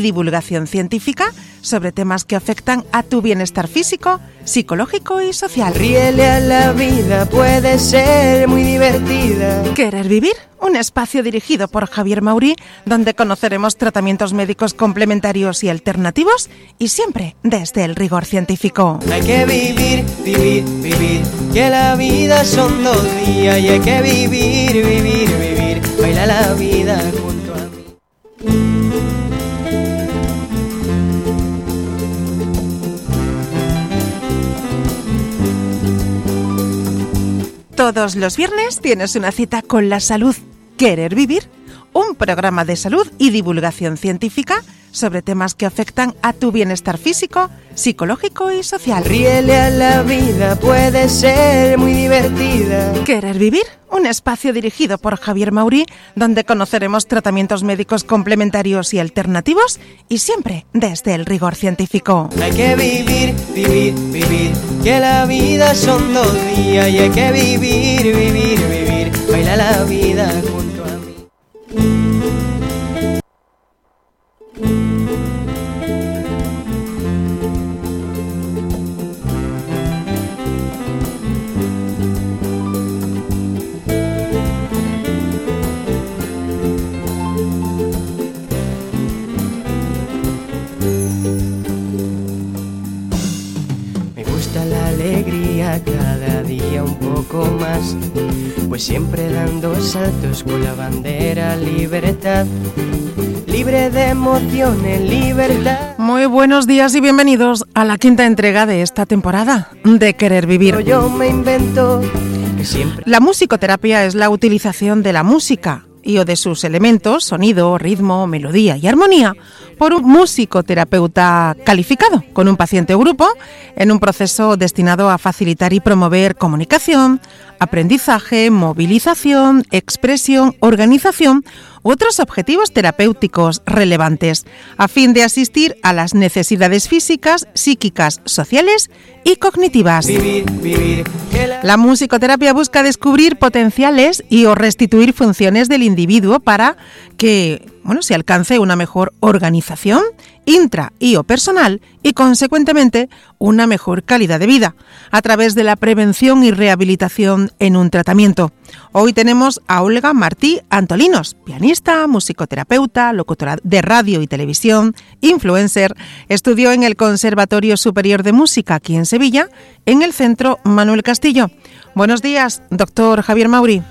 divulgación científica sobre temas que afectan a tu bienestar físico, psicológico y social. Ríele a la vida, puede ser muy divertida. Querer vivir, un espacio dirigido por Javier Maurí, donde conoceremos tratamientos médicos complementarios y alternativos y siempre desde el rigor científico. Hay que vivir, vivir, vivir, que la vida son dos días y hay que vivir, vivir, vivir, baila la vida junto Todos los viernes tienes una cita con la salud. Querer vivir, un programa de salud y divulgación científica sobre temas que afectan a tu bienestar físico, psicológico y social. Ríele a la vida, puede ser muy divertida. Querer vivir, un espacio dirigido por Javier Maurí, donde conoceremos tratamientos médicos complementarios y alternativos y siempre desde el rigor científico. Hay que vivir, vivir, vivir, que la vida son dos días y hay que vivir, vivir, vivir, baila la vida junto pues siempre dando saltos con la bandera libertad, libre de emociones, libertad. Muy buenos días y bienvenidos a la quinta entrega de esta temporada de Querer Vivir. Yo me invento que siempre La musicoterapia es la utilización de la música y o de sus elementos, sonido, ritmo, melodía y armonía, por un musicoterapeuta calificado con un paciente o grupo en un proceso destinado a facilitar y promover comunicación, aprendizaje, movilización, expresión, organización u otros objetivos terapéuticos relevantes, a fin de asistir a las necesidades físicas, psíquicas, sociales y cognitivas. La musicoterapia busca descubrir potenciales y o restituir funciones del individuo para que bueno, se alcance una mejor organización intra y o personal y consecuentemente una mejor calidad de vida a través de la prevención y rehabilitación en un tratamiento. Hoy tenemos a Olga Martí Antolinos, pianista, musicoterapeuta, locutora de radio y televisión, influencer, estudió en el Conservatorio Superior de Música aquí en Sevilla, en el Centro Manuel Castillo. Buenos días, doctor Javier Mauri.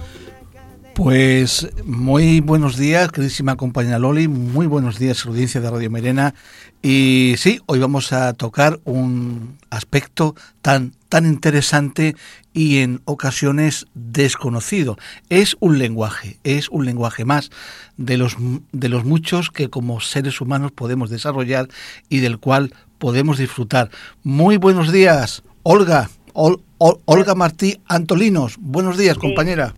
Pues muy buenos días, queridísima compañera Loli, muy buenos días, audiencia de Radio Merena. Y sí, hoy vamos a tocar un aspecto tan, tan interesante y en ocasiones desconocido. Es un lenguaje, es un lenguaje más de los, de los muchos que como seres humanos podemos desarrollar y del cual podemos disfrutar. Muy buenos días, Olga, Ol- Ol- Olga Martí Antolinos. Buenos días, compañera.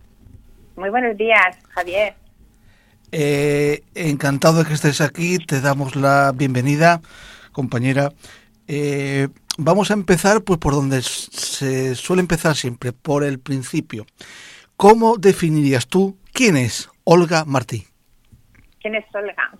Muy buenos días, Javier. Eh, encantado de que estés aquí, te damos la bienvenida, compañera. Eh, vamos a empezar pues por donde se suele empezar siempre, por el principio. ¿Cómo definirías tú quién es Olga Martí? ¿Quién es Olga?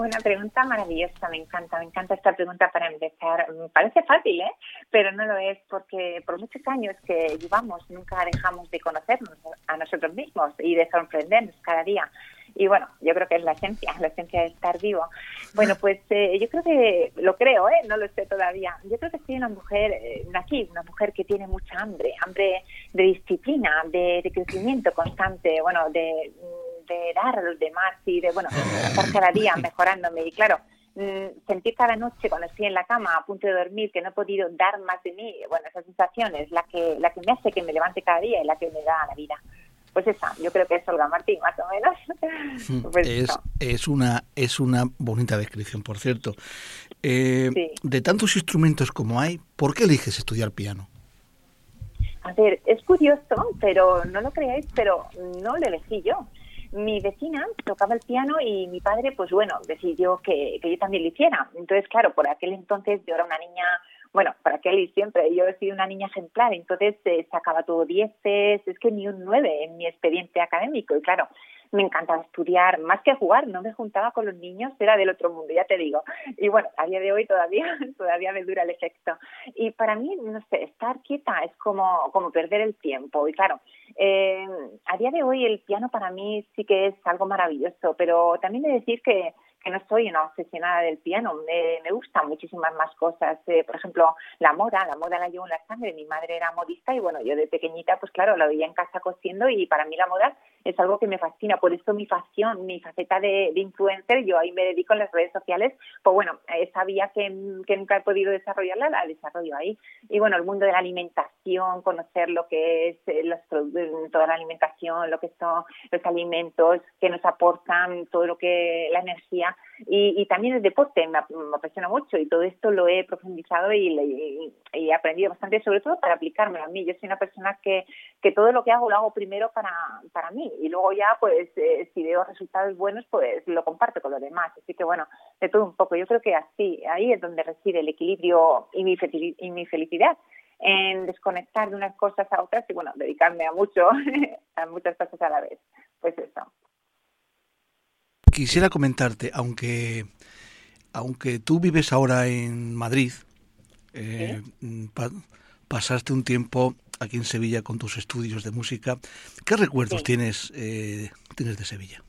Una pregunta maravillosa, me encanta, me encanta esta pregunta para empezar. Parece fácil, ¿eh? Pero no lo es porque por muchos años que llevamos nunca dejamos de conocernos a nosotros mismos y de sorprendernos cada día. Y bueno, yo creo que es la esencia, la esencia de estar vivo. Bueno, pues eh, yo creo que, lo creo, ¿eh? no lo sé todavía. Yo creo que soy una mujer, eh, nací una mujer que tiene mucha hambre, hambre de disciplina, de crecimiento constante, bueno, de, de dar a los demás y de, bueno, estar cada día mejorándome. Y claro, mm, sentir cada noche cuando estoy en la cama a punto de dormir que no he podido dar más de mí, bueno, esa sensación es la que, la que me hace que me levante cada día y la que me da la vida. Pues esa, yo creo que es Olga Martín, más o menos. Pues es, es, una, es una bonita descripción, por cierto. Eh, Sí. De tantos instrumentos como hay, ¿por qué eliges estudiar piano? A ver, es curioso, pero no lo creáis, pero no lo elegí yo. Mi vecina tocaba el piano y mi padre, pues bueno, decidió que, que yo también lo hiciera. Entonces, claro, por aquel entonces yo era una niña, bueno, por aquel y siempre, yo he sido una niña ejemplar, entonces eh, sacaba todo dieces, es que ni un nueve en mi expediente académico. Y claro, me encantaba estudiar, más que jugar, no me juntaba con los niños, era del otro mundo, ya te digo. Y bueno, a día de hoy todavía, todavía me dura el efecto. Y para mí, no sé, estar quieta es como, como perder el tiempo. Y claro, eh, a día de hoy el piano para mí sí que es algo maravilloso, pero también he de decir que que no soy una obsesionada del piano, me, me gustan muchísimas más cosas. Eh, por ejemplo, la moda, la moda la llevo en la sangre. Mi madre era modista y bueno, yo de pequeñita, pues claro, la veía en casa cosiendo y para mí la moda es algo que me fascina. Por eso mi pasión, mi faceta de, influencer, yo ahí me dedico en las redes sociales. Pues bueno, sabía que, que nunca he podido desarrollarla, la desarrollo ahí. Y bueno, el mundo de la alimentación, conocer lo que es eh, los, toda la alimentación, lo que son los alimentos que nos aportan, todo lo que la energía y, también el deporte me, apasiona mucho y todo esto lo he profundizado y, he aprendido bastante, sobre todo para aplicármelo a mí. Yo soy una persona que, que todo lo que hago lo hago primero para, para mí y luego ya, pues, eh, si veo resultados buenos, pues lo comparto con los demás. Así que bueno, de todo un poco. Yo creo que así, ahí es donde reside el equilibrio y mi, y mi felicidad en desconectar de unas cosas a otras y bueno, dedicarme a mucho, a muchas cosas a la vez. Pues eso quisiera comentarte, aunque, aunque tú vives ahora en Madrid, eh, pasaste un tiempo aquí en Sevilla con tus estudios de música. ¿Qué recuerdos tienes, eh, tienes de Sevilla?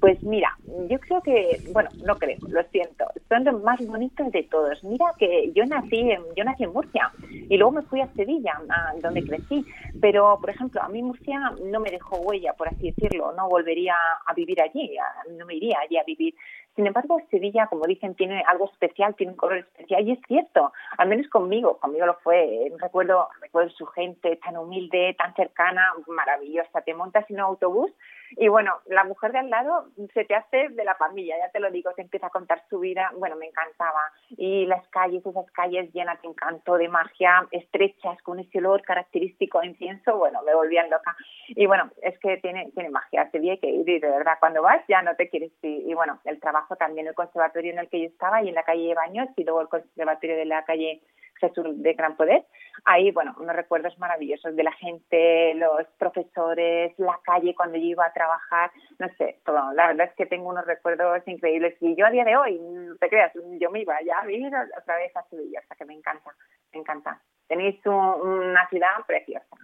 Pues mira, yo creo que, bueno, no creo, lo siento, son los más bonitos de todos. Mira que yo nací en, yo nací en Murcia y luego me fui a Sevilla, donde crecí, pero por ejemplo, a mí Murcia no me dejó huella, por así decirlo, no volvería a vivir allí, no me iría allí a vivir. Sin embargo, Sevilla, como dicen, tiene algo especial, tiene un color especial y es cierto, al menos conmigo, conmigo lo fue. Recuerdo, recuerdo su gente tan humilde, tan cercana, maravillosa. Te montas en un autobús y bueno, la mujer de al lado se te hace de la familia, ya te lo digo, te empieza a contar su vida, bueno, me encantaba. Y las calles, esas calles llenas de encanto, de magia, estrechas, con ese olor característico de incienso, bueno, me volvían loca. Y bueno, es que tiene, tiene magia, se ve que ir y de verdad cuando vas ya no te quieres ir. Y bueno, el trabajo también, el conservatorio en el que yo estaba y en la calle Baños y luego el conservatorio de la calle Jesús de Gran Poder. Ahí, bueno, unos recuerdos maravillosos de la gente, los profesores, la calle cuando yo iba a trabajar, no sé, todo. La verdad es que tengo unos recuerdos increíbles. Y yo a día de hoy, no te creas, yo me iba ya a vivir otra vez a Sevilla, o sea que me encanta, me encanta. Tenéis una ciudad preciosa.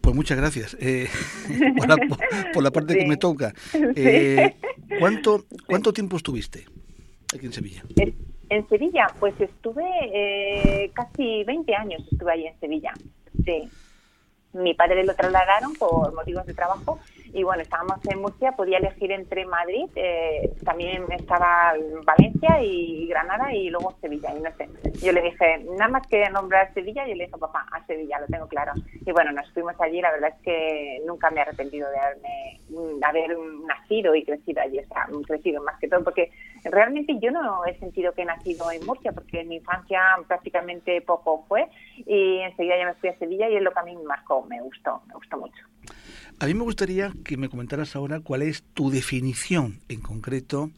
Pues muchas gracias eh, por, la, parte que me toca. Eh, ¿cuánto, ¿Cuánto tiempo estuviste? Aquí en Sevilla? En, Sevilla, pues estuve eh, casi 20 años, estuve ahí en Sevilla. Sí. Mi padre lo trasladaron por motivos de trabajo y bueno, estábamos en Murcia, podía elegir entre Madrid, eh, también estaba Valencia y Granada y luego Sevilla, y no sé. Yo le dije, nada más que nombrar Sevilla, y le dije, papá, a Sevilla, lo tengo claro. Y bueno, nos fuimos allí, la verdad es que nunca me he arrepentido de haberme, haber nacido y crecido allí, o sea, crecido más que todo, porque realmente yo no he sentido que he nacido en Murcia, porque en mi infancia prácticamente poco fue, y enseguida ya me fui a Sevilla y es lo que a mí me marcó, me gustó, me gustó mucho. A mí me gustaría que me comentaras ahora cuál es tu definición en concreto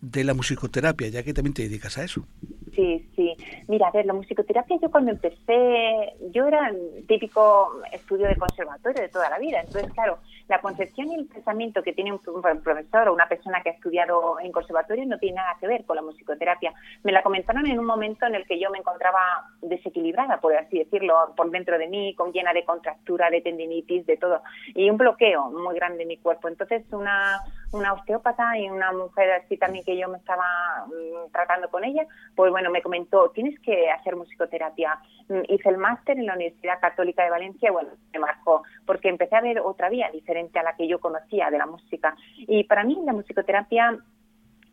de la musicoterapia, ya que también te dedicas a eso. Sí, sí. Mira, a ver, la musicoterapia yo cuando empecé, yo era el típico estudio de conservatorio de toda la vida. Entonces, claro, la concepción y el pensamiento que tiene un, profesor o una persona que ha estudiado en conservatorio no tiene nada que ver con la musicoterapia. Me la comentaron en un momento en el que yo me encontraba desequilibrada, por así decirlo, por dentro de mí, con llena de contractura, de tendinitis, de todo, y un bloqueo muy grande en mi cuerpo. Entonces, una, una osteópata y una mujer así también que yo me estaba mm, tratando con ella, pues bueno, me comentó, tienes que hacer musicoterapia. Mm, hice el máster en la Universidad Católica de Valencia, bueno, me marcó, porque empecé a ver otra vía diferente a la que yo conocía de la música. Y para mí la musicoterapia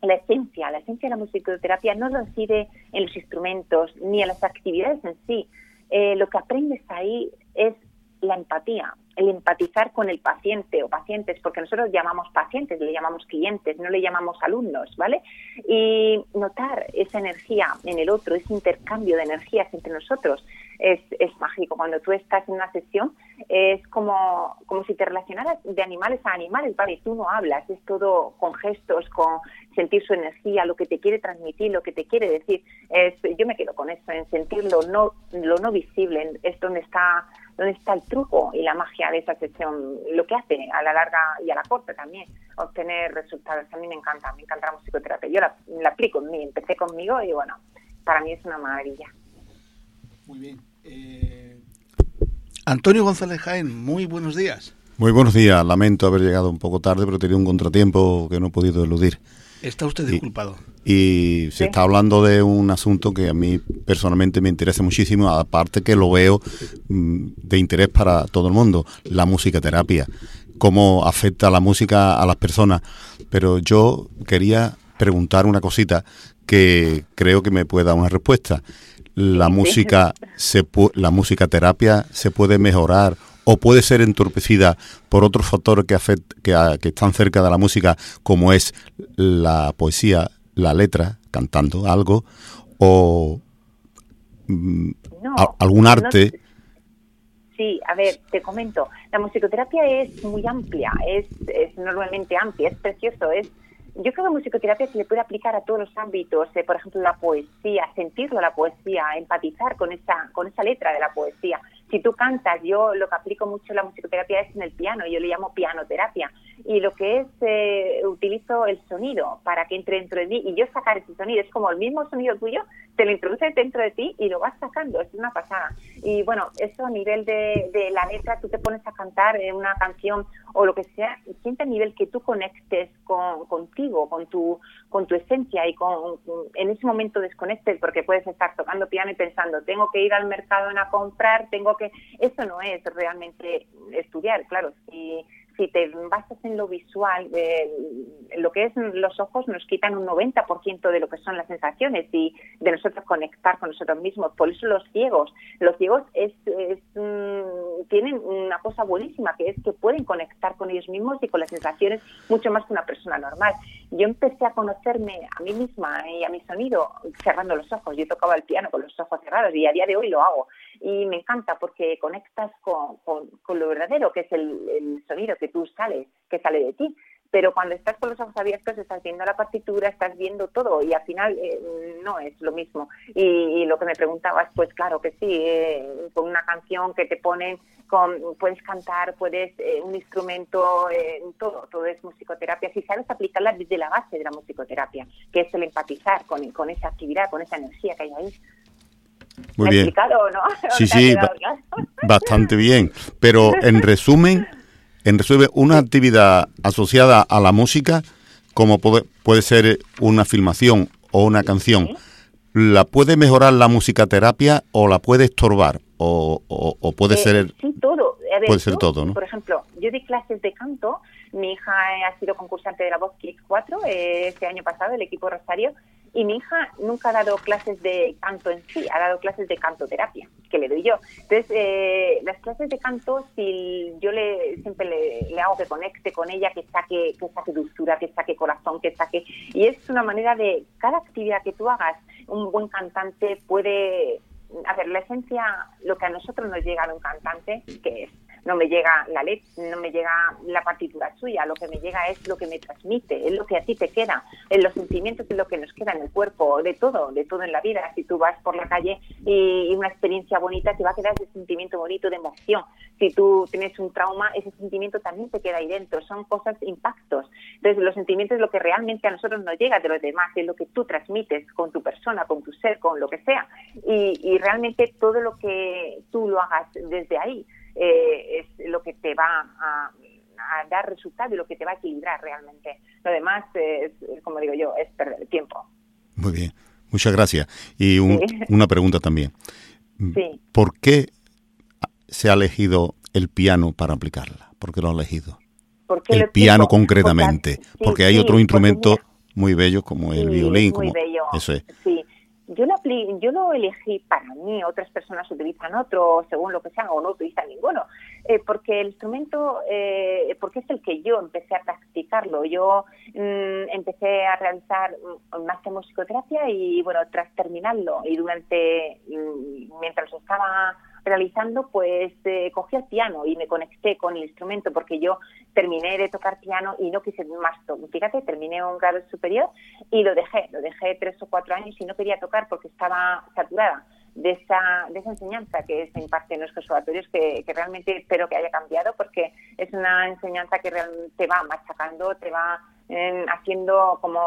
la esencia, la esencia de la musicoterapia no reside en los instrumentos ni en las actividades en sí. Eh, lo que aprendes ahí es la empatía, el empatizar con el paciente o pacientes, porque nosotros llamamos pacientes, le llamamos clientes, no le llamamos alumnos, ¿vale? Y notar esa energía en el otro, ese intercambio de energías entre nosotros, es, es mágico. Cuando tú estás en una sesión, es como, como si te relacionaras de animales a animales, ¿vale? Tú no hablas, es todo con gestos, con sentir su energía, lo que te quiere transmitir, lo que te quiere decir. Yo me quedo con eso, en sentir no, lo no visible, es donde está dónde está el truco y la magia de esa sesión, lo que hace a la larga y a la corta también, obtener resultados. A mí me encanta, me encanta la musicoterapia. Yo la, la aplico en mí, empecé conmigo y bueno, para mí es una maravilla. Muy bien. Eh, Antonio González Jaén, muy buenos días. Muy buenos días. Lamento haber llegado un poco tarde, pero tenía un contratiempo que no he podido eludir. Está usted disculpado. Y, se está hablando de un asunto que a mí personalmente me interesa muchísimo, aparte que lo veo mm, de interés para todo el mundo, la musicoterapia, cómo afecta la música a las personas. Pero yo quería preguntar una cosita que creo que me puede dar una respuesta. La música, se la música terapia se puede mejorar o puede ser entorpecida por otros factores que, que, están cerca de la música, como es la poesía, la letra, cantando algo, o mm, algún arte. Sí, a ver, te comento. La musicoterapia es muy amplia, es, es normalmente amplia, es precioso, es yo creo que la musicoterapia se le puede aplicar a todos los ámbitos, eh, por ejemplo, la poesía, sentirlo la poesía, empatizar con esa, con esa letra de la poesía. Si tú cantas, yo lo que aplico mucho en la musicoterapia es en el piano, yo le llamo pianoterapia. Y lo que es, eh, utilizo el sonido para que entre dentro de mí y yo sacar ese sonido. Es como el mismo sonido tuyo, te lo introduces dentro de ti y lo vas sacando. Es una pasada. Y bueno, eso a nivel de, de la letra, tú te pones a cantar una canción o lo que sea, siente a nivel que tú conectes con, contigo, con tu, con tu esencia y con, en ese momento desconectes porque puedes estar tocando piano y pensando, tengo que ir al mercado a comprar, tengo que... Eso no es realmente estudiar, claro, si si te basas en lo visual, eh, lo que es los ojos nos quitan un 90% de lo que son las sensaciones y de nosotros conectar con nosotros mismos. Por eso los ciegos, los ciegos es, tienen una cosa buenísima que es que pueden conectar con ellos mismos y con las sensaciones mucho más que una persona normal. Yo empecé a conocerme a mí misma y a mi sonido cerrando los ojos. Yo tocaba el piano con los ojos cerrados y a día de hoy lo hago. Y me encanta porque conectas con, con, lo verdadero, que es el, sonido que tú sales, que sale de ti. Pero cuando estás con los ojos abiertos, estás viendo la partitura, estás viendo todo y al final eh, no es lo mismo. Y, lo que me preguntabas, pues claro que sí, eh, con una canción que te ponen, con, puedes cantar, puedes eh, un instrumento, todo, todo es musicoterapia. Si sabes aplicarla desde la base de la musicoterapia, que es el empatizar con, con esa actividad, con esa energía que hay ahí. Muy bien. Explicado, no? Sí, sí, bastante bien. Pero en resumen, en resumen, una actividad asociada a la música, como puede, puede ser una filmación o una canción, ¿la puede mejorar la musicaterapia o la puede estorbar? ¿O, o, puede eh, ser...? Sí, todo. puede ser todo, ¿no? Por ejemplo, yo di clases de canto, mi hija ha sido concursante de la Voz Kids 4 eh, este año pasado, el equipo Rosario, y mi hija nunca ha dado clases de canto en sí, ha dado clases de cantoterapia, que le doy yo. Entonces, eh, las clases de canto, si yo le siempre le, hago que conecte con ella, que saque, que saque dulzura, que saque corazón, que saque... Y es una manera de, cada actividad que tú hagas, un buen cantante puede... A la esencia, lo que a nosotros nos llega de un cantante, que es no me llega la letra, no me llega la partitura suya, lo que me llega es lo que me transmite, es lo que a ti te queda, en los sentimientos es lo que nos queda en el cuerpo, de todo, de todo en la vida. Si tú vas por la calle y una experiencia bonita, te va a quedar ese sentimiento bonito de emoción. Si tú tienes un trauma, ese sentimiento también te queda ahí dentro. Son cosas, impactos. Entonces, los sentimientos es lo que realmente a nosotros nos llega de los demás, es lo que tú transmites con tu persona, con tu ser, con lo que sea. Y, y realmente todo lo que tú lo hagas desde ahí eh, es lo que te va a, dar resultado y lo que te va a equilibrar realmente. Lo demás, es, como digo yo, es perder tiempo. Muy bien, muchas gracias. Y una pregunta también. ¿Por qué se ha elegido el piano para aplicarla? ¿Por qué lo ha elegido? el piano concretamente, porque, hay otro instrumento muy bello como el violín, como eso es. Sí, yo lo, yo lo elegí para mí, otras personas utilizan otro, según lo que sean, o no utilizan ninguno, eh, porque el instrumento, eh, porque es el que yo empecé a practicarlo. Yo mm, empecé a realizar más que musicoterapia y, bueno, tras terminarlo y durante, mm, mientras estaba realizando, pues eh, cogí el piano y me conecté con el instrumento porque yo terminé de tocar piano y no quise más Fíjate, terminé un grado superior y lo dejé, lo dejé tres o cuatro años y no quería tocar porque estaba saturada. de esa, de esa enseñanza que se imparte en los conservatorios, que, que realmente espero que haya cambiado, porque es una enseñanza que realmente te va machacando, te va haciendo como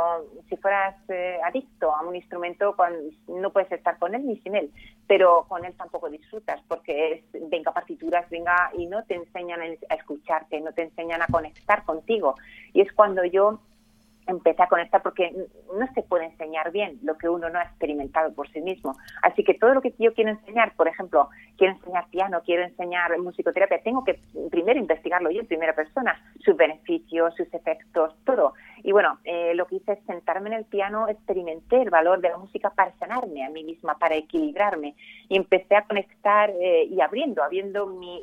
si fueras eh, adicto a un instrumento cuando no puedes estar con él ni sin él, pero con él tampoco disfrutas porque es, venga partituras, venga y no te enseñan a escucharte, no te enseñan a conectar contigo. Y es cuando yo empecé a conectar porque no se puede enseñar bien lo que uno no ha experimentado por sí mismo. Así que todo lo que yo quiero enseñar, por ejemplo, quiero enseñar piano, quiero enseñar musicoterapia, tengo que primero investigarlo yo en primera persona, sus beneficios, sus efectos, todo. Y bueno, eh, lo que hice es sentarme en el piano, experimenté el valor de la música para sanarme a mí misma, para equilibrarme y empecé a conectar eh, y abriendo, abriendo mi mi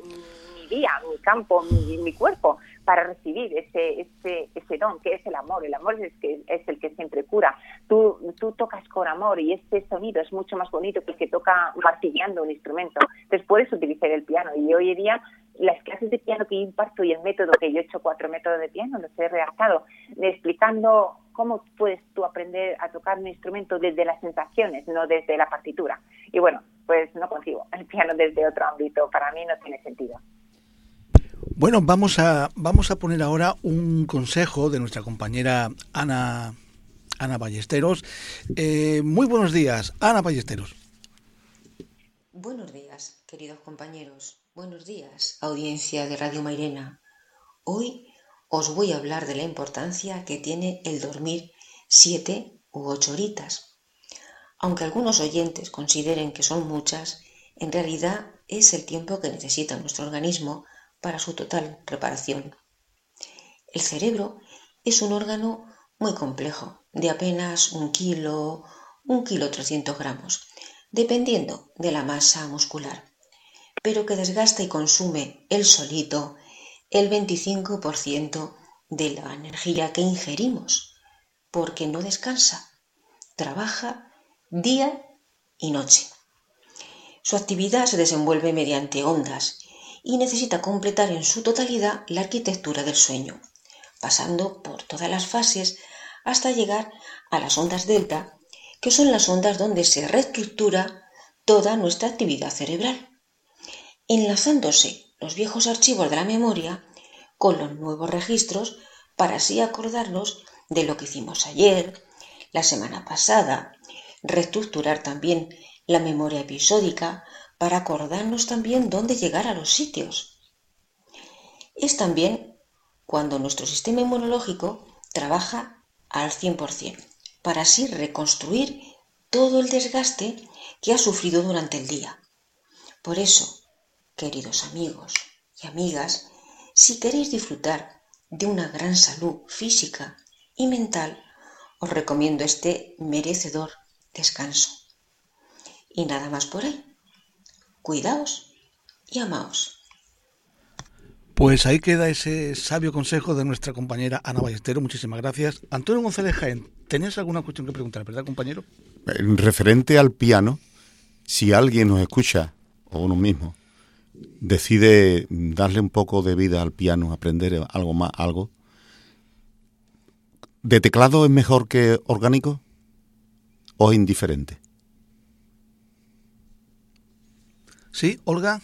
campo, mi, cuerpo para recibir ese, ese, ese don que es el amor. El amor es, que, es el que siempre cura. Tú, tú tocas con amor y este sonido es mucho más bonito que el que toca martillando un instrumento. Entonces puedes utilizar el piano y hoy en día las clases de piano que imparto y el método que yo he hecho cuatro métodos de piano los he redactado explicando cómo puedes tú aprender a tocar un instrumento desde las sensaciones, no desde la partitura. Y bueno, pues no consigo el piano desde otro ámbito, para mí no tiene sentido. Bueno, vamos a, vamos a poner ahora un consejo de nuestra compañera Ana, Ana Ballesteros. Eh, muy buenos días, Ana Ballesteros. Buenos días, queridos compañeros. Buenos días, audiencia de Radio Mairena. Hoy os voy a hablar de la importancia que tiene el dormir siete u ocho horitas. Aunque algunos oyentes consideren que son muchas, en realidad es el tiempo que necesita nuestro organismo para su total reparación. El cerebro es un órgano muy complejo, de apenas un kilo, un kilo 300 gramos, dependiendo de la masa muscular, pero que desgasta y consume el solito el 25% de la energía que ingerimos, porque no descansa, trabaja día y noche. Su actividad se desenvuelve mediante ondas y necesita completar en su totalidad la arquitectura del sueño, pasando por todas las fases hasta llegar a las ondas delta, que son las ondas donde se reestructura toda nuestra actividad cerebral, enlazándose los viejos archivos de la memoria con los nuevos registros para así acordarnos de lo que hicimos ayer, la semana pasada, reestructurar también la memoria episódica para acordarnos también dónde llegar a los sitios. Es también cuando nuestro sistema inmunológico trabaja al 100%, para así reconstruir todo el desgaste que ha sufrido durante el día. Por eso, queridos amigos y amigas, si queréis disfrutar de una gran salud física y mental, os recomiendo este merecedor descanso. Y nada más por ahí cuidaos y amaos. Pues ahí queda ese sabio consejo de nuestra compañera Ana Ballestero. Muchísimas gracias. Antonio González Jaén, ¿tenías alguna cuestión que preguntar, verdad, compañero? En referente al piano, si alguien nos escucha, o uno mismo, decide darle un poco de vida al piano, aprender algo más, algo, ¿de teclado es mejor que orgánico o es indiferente? Sí, Olga.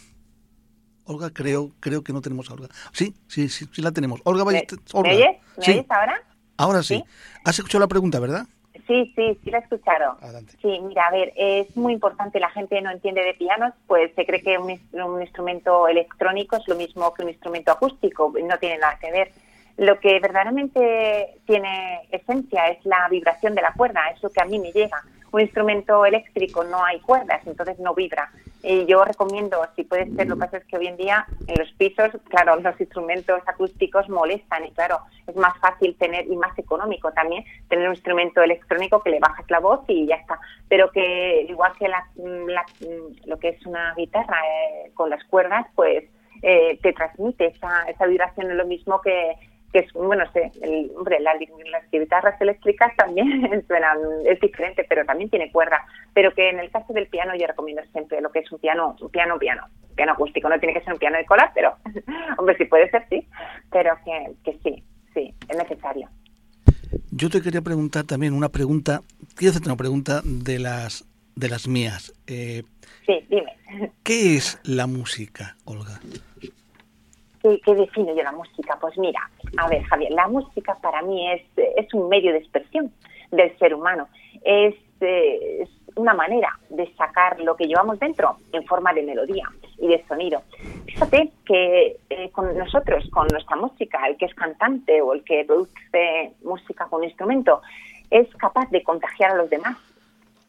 Olga, creo, creo que no tenemos a Olga. Sí, sí, sí, sí la tenemos. Olga, ¿Me, Olga. ¿me oyes? ¿Me oyes ahora? Ahora sí. Has escuchado la pregunta, ¿verdad? Sí, sí, sí la he escuchado. Adelante. Sí, mira, a ver, es muy importante, la gente no entiende de pianos, pues se cree que un, un instrumento electrónico es lo mismo que un instrumento acústico, no tiene nada que ver. Lo que verdaderamente tiene esencia es la vibración de la cuerda, es lo que a mí me llega. Un instrumento eléctrico no hay cuerdas, entonces no vibra. Y yo recomiendo, si puede ser, lo que pasa es que hoy en día en los pisos, claro, los instrumentos acústicos molestan y claro, es más fácil tener y más económico también tener un instrumento electrónico que le bajas la voz y ya está. Pero que igual que la, lo que es una guitarra eh, con las cuerdas, pues eh, te transmite esa, esa vibración, es lo mismo que, que es, bueno, sé, el, hombre, las guitarras eléctricas también suenan, es diferente, pero también tiene cuerda. Pero que en el caso del piano yo recomiendo siempre lo que es un piano, un piano, piano, piano acústico. No tiene que ser un piano de cola, pero, hombre, sí puede ser, sí, pero que, que sí, sí, es necesario. Yo te quería preguntar también una pregunta, quiero hacerte una pregunta de las de las mías. Eh, sí, dime. ¿Qué es la música, Olga? ¿Qué, ¿Qué, define yo la música? Pues mira, a ver, Javier, la música para mí es, es un medio de expresión del ser humano. Es, eh, una manera de sacar lo que llevamos dentro en forma de melodía y de sonido. Fíjate que eh, con nosotros, con nuestra música, el que es cantante o el que produce música con instrumento, es capaz de contagiar a los demás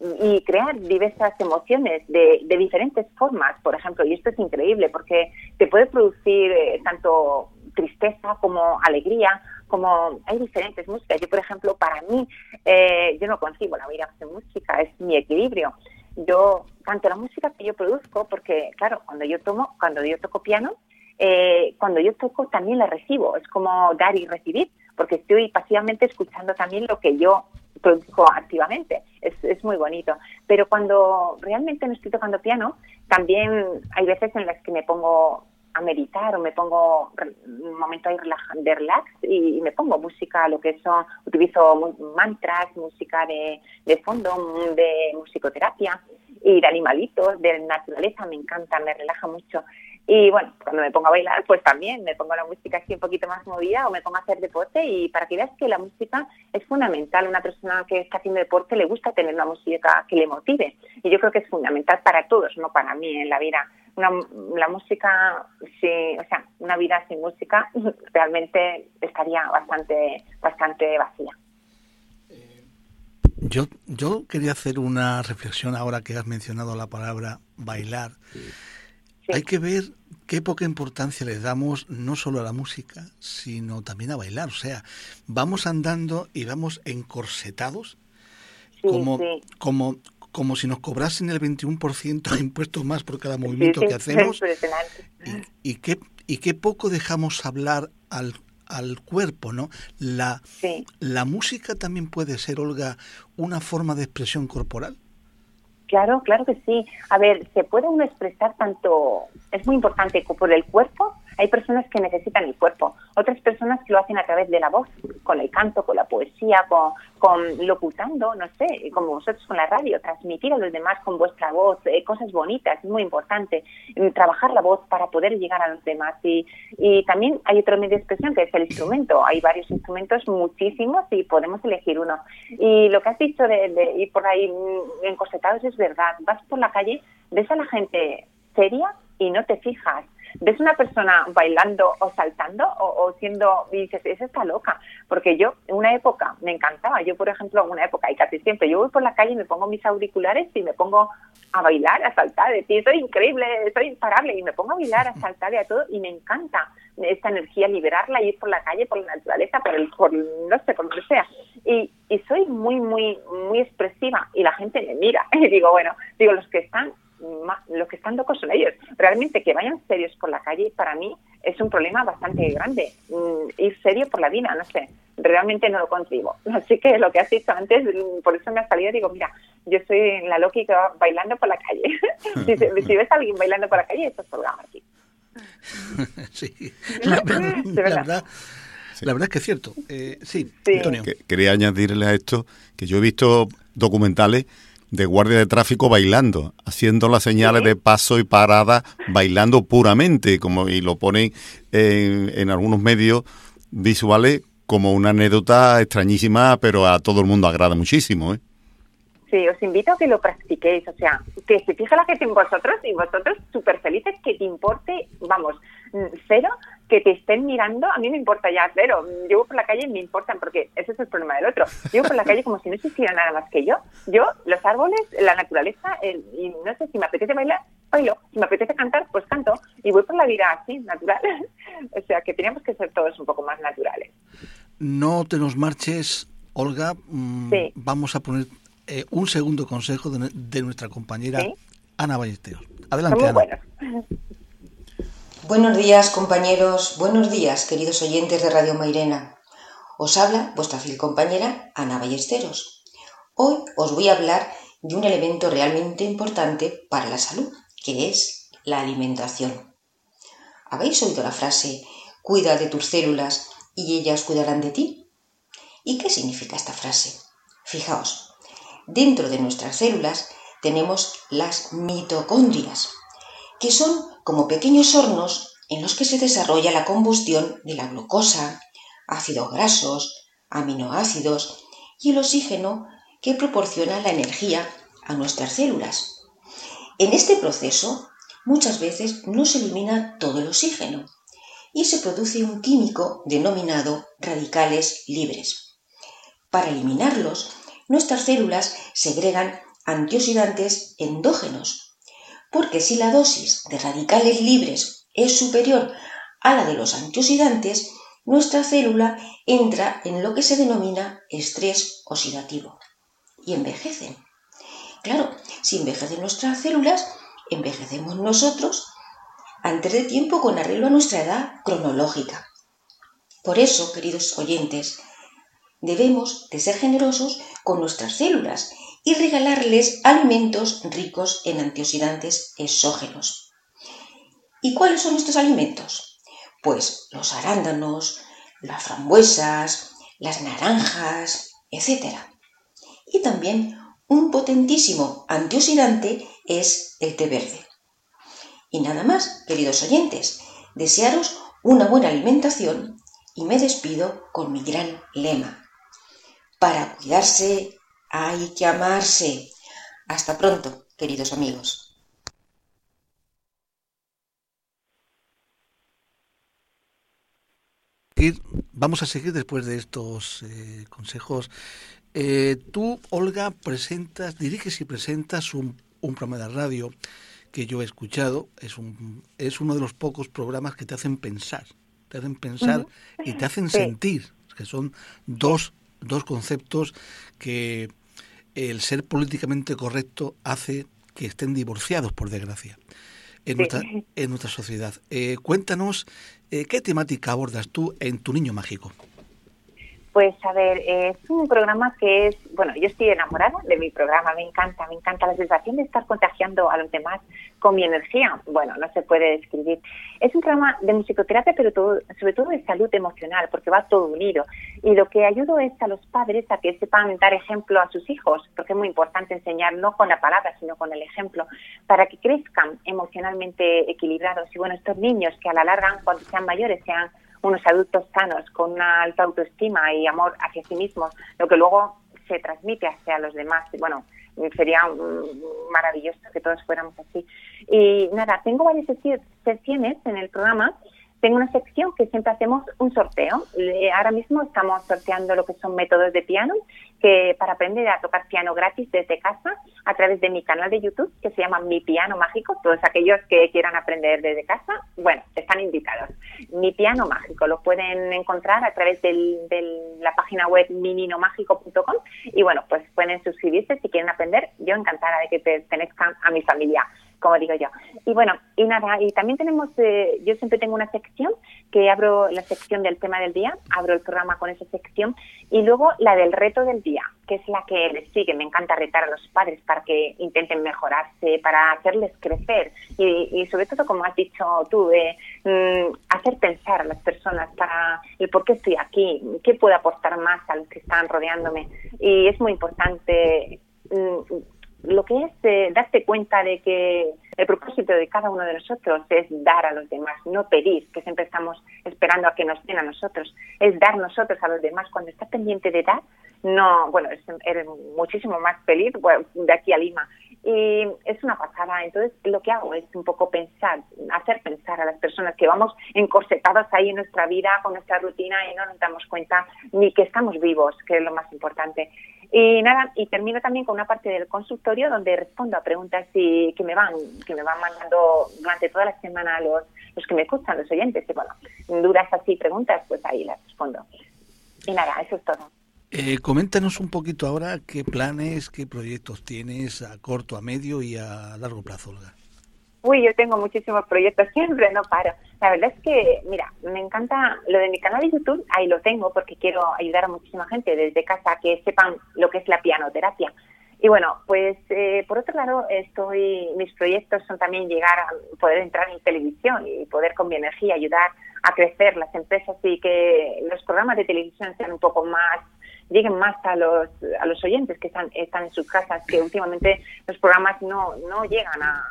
y crear diversas emociones de, diferentes formas, por ejemplo, y esto es increíble porque te puede producir eh, tanto tristeza como alegría, como hay diferentes músicas. Yo, por ejemplo, para mí, eh, yo no concibo la vida sin música, es mi equilibrio. Yo, tanto la música que yo produzco, porque claro, cuando yo tomo, cuando yo toco piano, eh, cuando yo toco también la recibo, es como dar y recibir, porque estoy pasivamente escuchando también lo que yo produzco activamente, es, es muy bonito. Pero cuando realmente no estoy tocando piano, también hay veces en las que me pongo a meditar o me pongo un momento ahí de relax y, me pongo música, lo que son, utilizo mantras, música de, de fondo, de musicoterapia y de animalitos, de naturaleza, me encanta, me relaja mucho. Y bueno, cuando me pongo a bailar, pues también me pongo la música así un poquito más movida o me pongo a hacer deporte y para que veas que la música es fundamental. Una persona que está haciendo deporte le gusta tener una música que le motive y yo creo que es fundamental para todos, no para mí en la vida. Una, la música, sí, o sea, una vida sin música realmente estaría bastante, bastante vacía. Yo, yo quería hacer una reflexión ahora que has mencionado la palabra bailar. Hay que ver qué poca importancia le damos no solo a la música, sino también a bailar. O sea, vamos andando y vamos encorsetados como, como, como si nos cobrasen el 21% de impuestos más por cada movimiento que hacemos. Y, y, qué, y qué poco dejamos hablar al, al cuerpo, ¿no? La, la música también puede ser, Olga, una forma de expresión corporal. Claro, claro que sí. A ver, se puede uno expresar tanto, es muy importante por el cuerpo hay personas que necesitan el cuerpo, otras personas que lo hacen a través de la voz, con el canto, con la poesía, con, con locutando, no sé, como vosotros con la radio, transmitir a los demás con vuestra voz eh, cosas bonitas, es muy importante, mm, trabajar la voz para poder llegar a los demás. Y, y también hay otro medio de expresión que es el instrumento, hay varios instrumentos, muchísimos, y podemos elegir uno. Y lo que has dicho de, de ir por ahí mm, encorsetados es verdad, vas por la calle, ves a la gente seria y no te fijas ves una persona bailando o saltando o, siendo, y dices, esa está loca, porque yo en una época me encantaba, yo por ejemplo en una época y casi siempre, yo voy por la calle y me pongo mis auriculares y me pongo a bailar, a saltar, decir, soy increíble, soy imparable y me pongo a bailar, a saltar y a todo y me encanta esta energía, liberarla y ir por la calle, por la naturaleza, por, el, por no sé, por lo que sea. Y, y soy muy, muy, muy expresiva y la gente me mira y digo, bueno, digo, los que están los que están locos son ellos. Realmente que vayan serios por la calle para mí es un problema bastante grande. Mm, ir serio por la vida, no sé, realmente no lo concibo. Así que lo que has dicho antes, mm, por eso me ha salido, digo, mira, yo soy la Loki que va bailando por la calle. si, ves a alguien bailando por la calle, esto es por aquí. sí, la verdad, la verdad, es que es cierto. Eh, sí, Antonio. quería añadirle a esto que yo he visto documentales de guardia de tráfico bailando, haciendo las señales de paso y parada, bailando puramente, como y lo ponen en, en algunos medios visuales como una anécdota extrañísima, pero a todo el mundo agrada muchísimo. ¿eh? Sí, os invito a que lo practiquéis, o sea, que se fije la gente en vosotros y vosotros súper felices que te importe, vamos, cero, que te estén mirando, a mí me importa ya cero. Yo por la calle y me importan, porque ese es el problema del otro. Yo por la calle como si no existiera nada más que yo. Yo, los árboles, la naturaleza, y no sé, si me apetece bailar, bailo. Si me apetece cantar, pues canto. Y voy por la vida así, natural. o sea, que teníamos que ser todos un poco más naturales. No te nos marches, Olga. Mm, vamos a poner eh, un segundo consejo de, nuestra compañera Ana Ballesteros. Adelante, Ana. Buenos días, compañeros. Buenos días, queridos oyentes de Radio Mairena. Os habla vuestra fiel compañera Ana Ballesteros. Hoy os voy a hablar de un elemento realmente importante para la salud, que es la alimentación. ¿Habéis oído la frase cuida de tus células y ellas cuidarán de ti? ¿Y qué significa esta frase? Fijaos, Dentro de nuestras células tenemos las mitocondrias, que son como pequeños hornos en los que se desarrolla la combustión de la glucosa, ácidos grasos, aminoácidos y el oxígeno que proporciona la energía a nuestras células. En este proceso, muchas veces no se elimina todo el oxígeno y se produce un químico denominado radicales libres. Para eliminarlos, nuestras células segregan antioxidantes endógenos, porque si la dosis de radicales libres es superior a la de los antioxidantes, nuestra célula entra en lo que se denomina estrés oxidativo y envejecen. Claro, si envejecen nuestras células, envejecemos nosotros antes de tiempo con arreglo a nuestra edad cronológica. Por eso, queridos oyentes, debemos de ser generosos con nuestras células y regalarles alimentos ricos en antioxidantes exógenos. ¿Y cuáles son estos alimentos? Pues los arándanos, las frambuesas, las naranjas, etc. Y también un potentísimo antioxidante es el té verde. Y nada más, queridos oyentes, desearos una buena alimentación y me despido con mi gran lema. Para cuidarse hay que amarse. Hasta pronto, queridos amigos. Vamos a seguir después de estos eh, consejos. Eh, tú, Olga, presentas, diriges y presentas un, un programa de radio que yo he escuchado, es, un, es uno de los pocos programas que te hacen pensar, te hacen pensar y te hacen sentir, que son dos, dos conceptos que el ser políticamente correcto hace que estén divorciados, por desgracia, en, nuestra, en nuestra sociedad. Eh, cuéntanos eh, qué temática abordas tú en Tu Niño Mágico. Pues a ver, es un programa que es, bueno, yo estoy enamorada de mi programa, me encanta, me encanta la sensación de estar contagiando a los demás con mi energía. Bueno, no se puede describir. Es un programa de musicoterapia, pero sobre todo de salud emocional, porque va todo unido. Y lo que ayudo es a los padres a que sepan dar ejemplo a sus hijos, porque es muy importante enseñar no con la palabra, sino con el ejemplo, para que crezcan emocionalmente equilibrados. Y bueno, estos niños que a la larga, cuando sean mayores, sean unos adultos sanos, con una alta autoestima y amor hacia sí mismos, lo que luego se transmite hacia los demás. Bueno, sería maravilloso que todos fuéramos así. Y nada, tengo varias sesiones en el programa tengo una sección que siempre hacemos un sorteo. Ahora mismo estamos sorteando lo que son métodos de piano, que para aprender a tocar piano gratis desde casa a través de mi canal de YouTube, que se llama Mi Piano Mágico. Todos aquellos que quieran aprender desde casa, bueno, están invitados. Mi Piano Mágico lo pueden encontrar a través de la página web mininomágico.com y bueno, pues pueden suscribirse si quieren aprender. Yo encantada de que pertenezcan a mi familia como digo yo. Y bueno, y nada, y también tenemos, eh, yo siempre tengo una sección que abro la sección del tema del día, abro el programa con esa sección, y luego la del reto del día, que es la que les sigue. Me encanta retar a los padres para que intenten mejorarse, para hacerles crecer, y, sobre todo, como has dicho tú, mm, hacer pensar a las personas para el por qué estoy aquí, qué puedo aportar más a los que están rodeándome. Y es muy importante. Mm, lo que es eh, darte cuenta de que el propósito de cada uno de nosotros es dar a los demás, no pedir, que siempre estamos esperando a que nos den a nosotros, es dar nosotros a los demás. Cuando estás pendiente de dar, no, bueno, eres muchísimo más feliz de aquí a Lima. Y es una pasada. Entonces, lo que hago es un poco pensar, hacer pensar a las personas que vamos encorsetadas ahí en nuestra vida, con nuestra rutina y no nos damos cuenta ni que estamos vivos, que es lo más importante. Y nada, y termino también con una parte del consultorio donde respondo a preguntas y, que me van que me van mandando durante toda la semana los, los que me escuchan, los oyentes. Y bueno, dudas así, preguntas, pues ahí las respondo. Y nada, eso es todo. Eh, coméntanos un poquito ahora qué planes, qué proyectos tienes a corto, a medio y a largo plazo, Olga. Uy, yo tengo muchísimos proyectos, siempre no paro. La verdad es que, mira, me encanta lo de mi canal de YouTube, ahí lo tengo porque quiero ayudar a muchísima gente desde casa que sepan lo que es la pianoterapia. Y bueno, pues eh, por otro lado, estoy, mis proyectos son también llegar a poder entrar en televisión y poder con mi energía ayudar a crecer las empresas y que los programas de televisión sean un poco más lleguen más a los, a los oyentes que están, están en sus casas, que últimamente los programas no, no llegan a,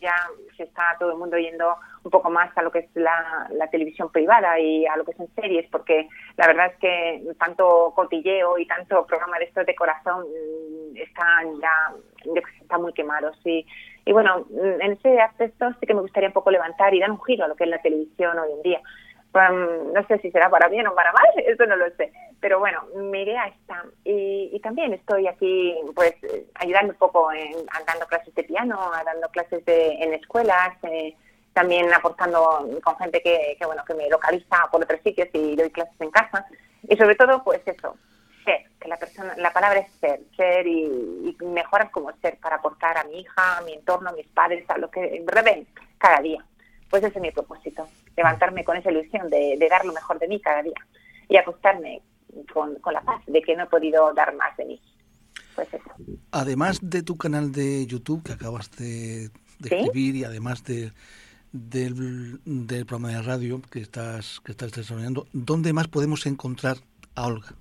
ya se está todo el mundo yendo un poco más a lo que es la, televisión privada y a lo que son series, porque la verdad es que tanto cotilleo y tanto programa de estos de corazón mm, están ya, están muy quemados. Y, y bueno, mm, en ese aspecto sí que me gustaría un poco levantar y dar un giro a lo que es la televisión hoy en día. No sé si será para bien o para mal, eso no lo sé. Pero bueno, mi idea está. Y, y también estoy aquí, pues, ayudando un poco en, dando clases de piano, dando clases de, en escuelas, eh, también aportando con gente que, bueno, que me localiza por otros sitios y doy clases en casa. Y sobre todo, pues eso, ser, que la persona, la palabra es ser, ser y, y mejorar como ser para aportar a mi hija, a mi entorno, a mis padres, a lo que revén cada día. Pues ese es mi propósito, levantarme con esa ilusión de, dar lo mejor de mí cada día y acostarme con, la paz de que no he podido dar más de mí. Pues eso. Además de tu canal de YouTube que acabas de, escribir y además de, del, del, programa de radio que estás, que estás desarrollando, ¿dónde más podemos encontrar a Olga?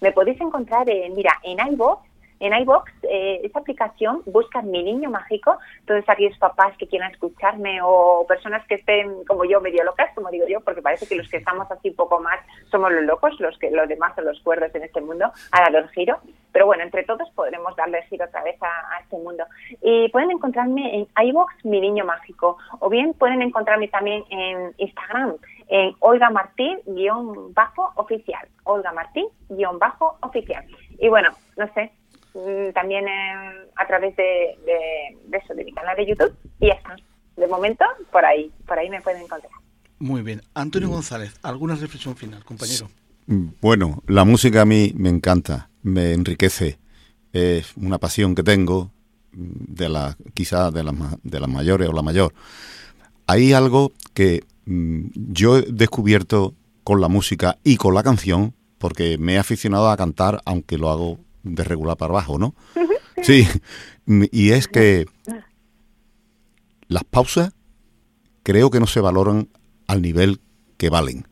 Me podéis encontrar, en, mira, en iVoox en iBox, eh, esa aplicación busca mi niño mágico, todos aquellos papás que quieran escucharme o personas que estén como yo medio locas, como digo yo, porque parece que los que estamos así un poco más somos los locos, los que los demás son los cuerdos en este mundo, a dar el giro. Pero bueno, entre todos podremos darle giro otra vez a, este mundo. Y pueden encontrarme en iBox, mi niño mágico, o bien pueden encontrarme también en Instagram, en Olga Martín-oficial. Olga Martín-oficial. Y bueno, no sé, Mm, también a través de, eso, de mi canal de YouTube y ya está. De momento, por ahí, por ahí me pueden encontrar. Muy bien. Antonio González, ¿alguna reflexión final, compañero? Mm, bueno, la música a mí me encanta, me enriquece. Es una pasión que tengo, mm, de la, quizá de las de las mayores o la mayor. Hay algo que yo he descubierto con la música y con la canción, porque me he aficionado a cantar, aunque lo hago de regular para abajo, ¿no? Sí, y es que las pausas creo que no se valoran al nivel que valen,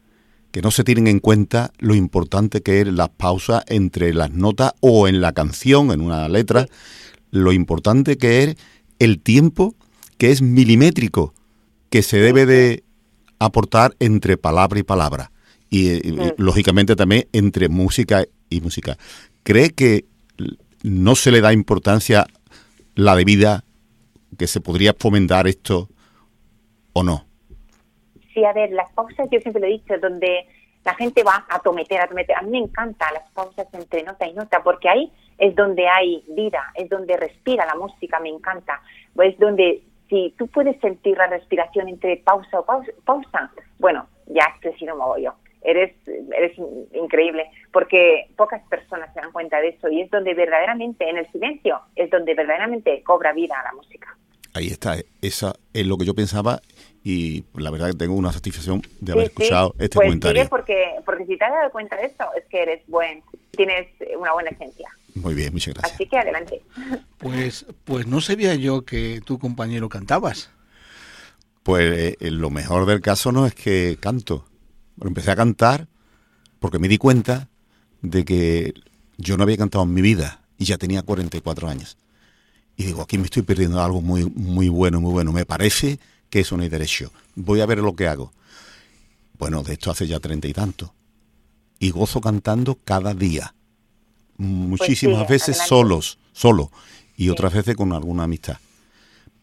que no se tienen en cuenta lo importante que es las pausas entre las notas o en la canción, en una letra, lo importante que es el tiempo que es milimétrico, que se debe de aportar entre palabra y palabra. Y, y, mm. lógicamente también entre música y música. ¿Cree que no se le da importancia la debida, que se podría fomentar esto o no? Sí, a ver, las pausas, yo siempre lo he dicho, donde la gente va a tometer, a tometer. A mí me encantan las pausas entre nota y nota, porque ahí es donde hay vida, es donde respira la música, me encanta. Es donde, si tú puedes sentir la respiración entre pausa o pausa, pausa bueno, ya has crecido mogollón eres, eres increíble, porque pocas personas se dan cuenta de eso y es donde verdaderamente, en el silencio, es donde verdaderamente cobra vida la música. Ahí está, esa es lo que yo pensaba y la verdad que tengo una satisfacción de haber escuchado este pues comentario. porque, porque si te has dado cuenta de eso, es que eres buen, tienes una buena esencia. Muy bien, muchas gracias. Así que adelante. Pues, pues no sabía yo que tu compañero cantabas. Pues eh, lo mejor del caso no es que canto, empecé a cantar porque me di cuenta de que yo no había cantado en mi vida y ya tenía 44 años. Y digo, aquí me estoy perdiendo algo muy, muy bueno, muy bueno. Me parece que eso no hay derecho. Voy a ver lo que hago. Bueno, de esto hace ya treinta y tanto. Y gozo cantando cada día. Muchísimas pues veces solos, solo. Y otras veces con alguna amistad.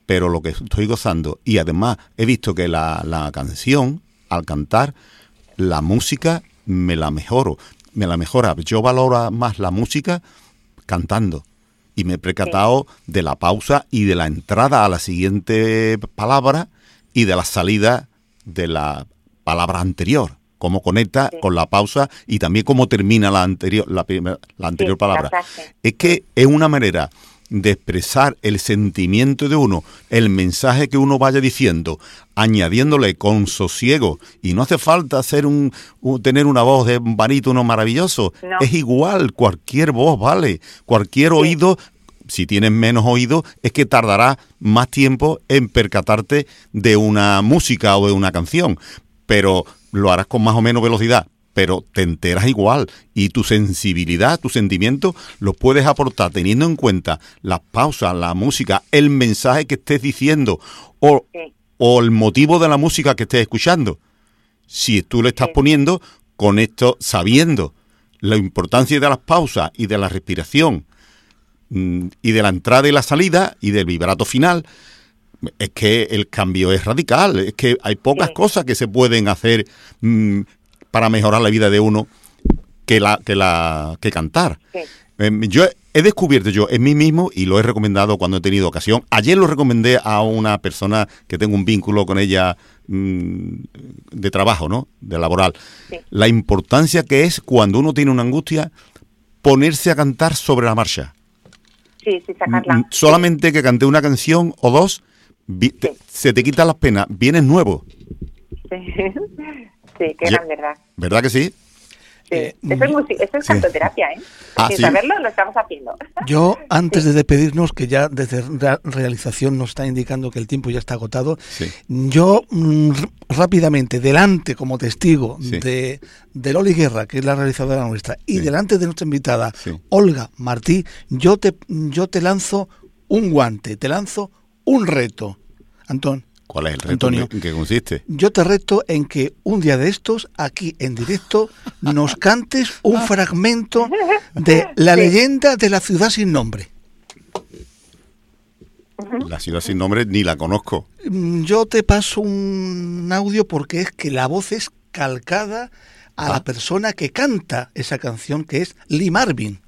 Pero lo que estoy gozando, y además he visto que la, la canción, al cantar, la música me la mejoro, me la mejora. Yo valoro más la música cantando. Y me he precatado de la pausa y de la entrada a la siguiente palabra y de la salida de la palabra anterior, cómo conecta con la pausa y también cómo termina la anterior, la, la anterior palabra. es que es una manera de expresar el sentimiento de uno, el mensaje que uno vaya diciendo, añadiéndole con sosiego. Y no hace falta hacer un, tener una voz de un barítono maravilloso. Es igual, cualquier voz vale, cualquier oído si tienes menos oído, es que tardará más tiempo en percatarte de una música o de una canción, pero lo harás con más o menos velocidad, pero te enteras igual y tu sensibilidad, tu sentimiento lo puedes aportar teniendo en cuenta las pausas, la música, el mensaje que estés diciendo o, o el motivo de la música que estés escuchando. Si tú le estás poniendo con esto sabiendo la importancia de las pausas y de la respiración mm, y de la entrada y la salida y del vibrato final, es que el cambio es radical, es que hay pocas cosas que se pueden hacer mm, para mejorar la vida de uno que la que la que cantar. Em, yo he descubierto yo en mí mismo y lo he recomendado cuando he tenido ocasión. Ayer lo recomendé a una persona que tengo un vínculo con ella mm, de trabajo, ¿no? De laboral. La importancia que es cuando uno tiene una angustia ponerse a cantar sobre la marcha. Sí, sí, sacarla. Mm, solamente que cante una canción o dos se te quitan las penas, vienes nuevo. Sí, que gran verdad. ¿Verdad que sí? Eh, eso, es eso es cantoterapia, ¿eh? Ah, Sin saberlo, lo estamos haciendo. Yo, antes de despedirnos, que ya desde realización nos está indicando que el tiempo ya está agotado, yo mm, rápidamente, delante como testigo de, de Loli Guerra, que es la realizadora nuestra, y delante de nuestra invitada, Olga Martí, yo te, yo te lanzo un guante, te lanzo un reto. Antón. ¿Cuál es el reto? Antonio, ¿En qué consiste? Yo te reto en que un día de estos, aquí en directo, nos cantes un fragmento de la leyenda de la ciudad sin nombre. La ciudad sin nombre ni la conozco. Mm, yo te paso un audio porque es que la voz es calcada a la ah. persona que canta esa canción, que es Lee Marvin.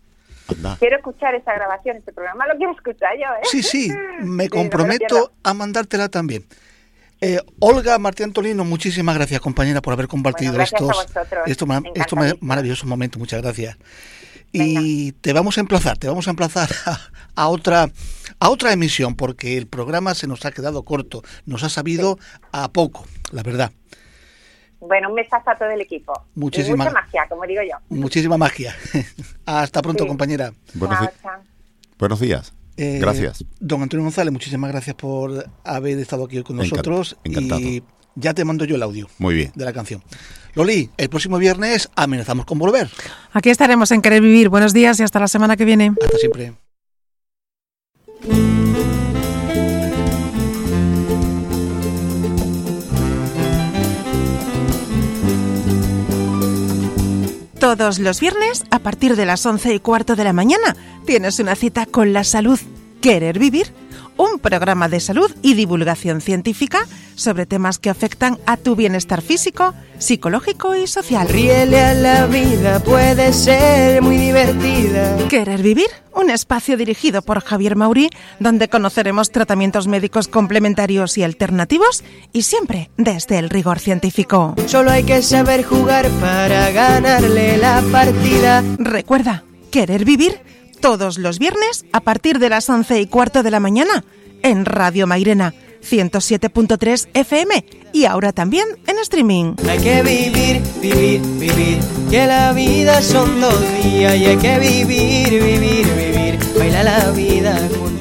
Quiero escuchar esa grabación, este programa lo quiero escuchar yo, ¿eh? Sí, sí, me comprometo a mandártela también. Eh, Olga Martín Antolino, muchísimas gracias compañera por haber compartido estos, estos, maravillosos momentos, muchas gracias. Y te vamos a emplazar, te vamos a emplazar a, otra a otra emisión porque el programa se nos ha quedado corto, nos ha sabido a poco, la verdad. Bueno, un besazo a todo el equipo. Muchísima mucha magia, como digo yo. Muchísima magia. Hasta pronto, compañera. Buenos, días. Eh, gracias. Don Antonio González, muchísimas gracias por haber estado aquí con nosotros. Encantado. Y ya te mando yo el audio. Muy bien. De la canción. Loli, el próximo viernes amenazamos con volver. Aquí estaremos en Querer Vivir. Buenos días y hasta la semana que viene. Hasta siempre. Todos los viernes, a partir de las 11 y cuarto de la mañana, tienes una cita con la salud. ¿Querer vivir? Un programa de salud y divulgación científica sobre temas que afectan a tu bienestar físico, psicológico y social. Ríele a la vida, puede ser muy divertida. ¿Querer vivir? Un espacio dirigido por Javier Mauri, donde conoceremos tratamientos médicos complementarios y alternativos y siempre desde el rigor científico. Solo hay que saber jugar para ganarle la partida. Recuerda, querer vivir todos los viernes a partir de las 11 y cuarto de la mañana en Radio Mairena 107.3 FM y ahora también en streaming. Hay que vivir, vivir, vivir, que la vida son dos días y hay que vivir, vivir, vivir, baila la vida juntos